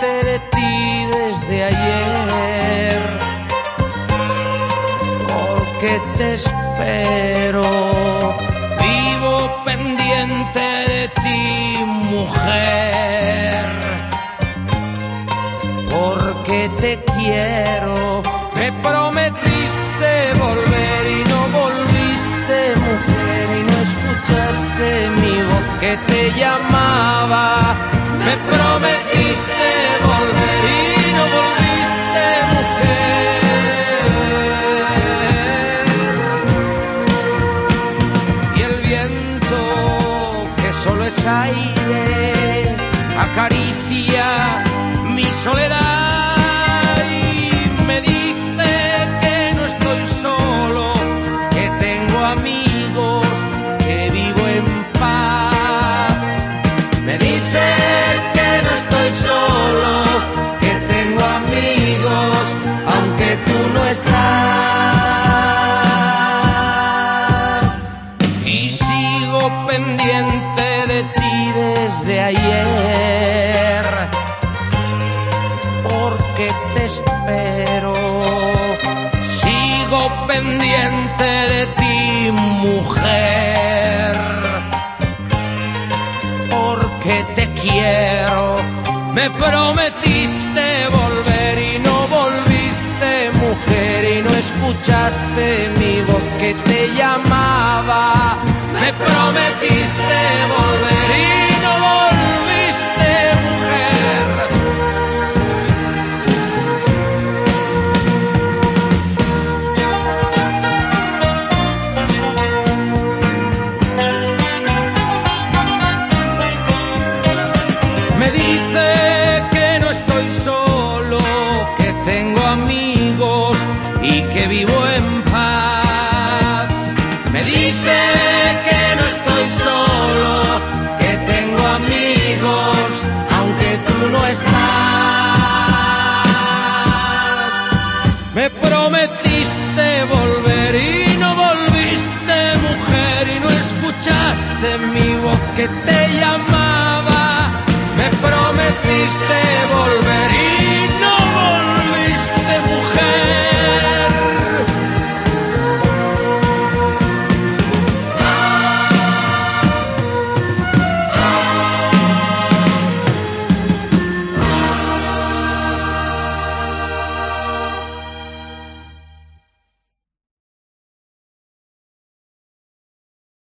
de ti desde ayer, porque te espero. Vivo pendiente de ti, mujer, porque te quiero. Me prometiste volver y no volviste, mujer, y no escuchaste mi voz que te llamaba. Me prometiste volver y no volviste, mujer. Y el viento, que solo es aire, acaricia mi soledad desde ayer, porque te espero. Sigo pendiente de ti, mujer porque te quiero. Me prometiste volver y no volviste, mujer, y no escuchaste mi voz que te llamaba. Me prometiste volver Me dice que no estoy solo, que tengo amigos y que vivo en paz. Me dice que no estoy solo, que tengo amigos, aunque tú no estás. Me prometiste volver y no volviste, mujer, y no escuchaste mi voz que te prometiste volver.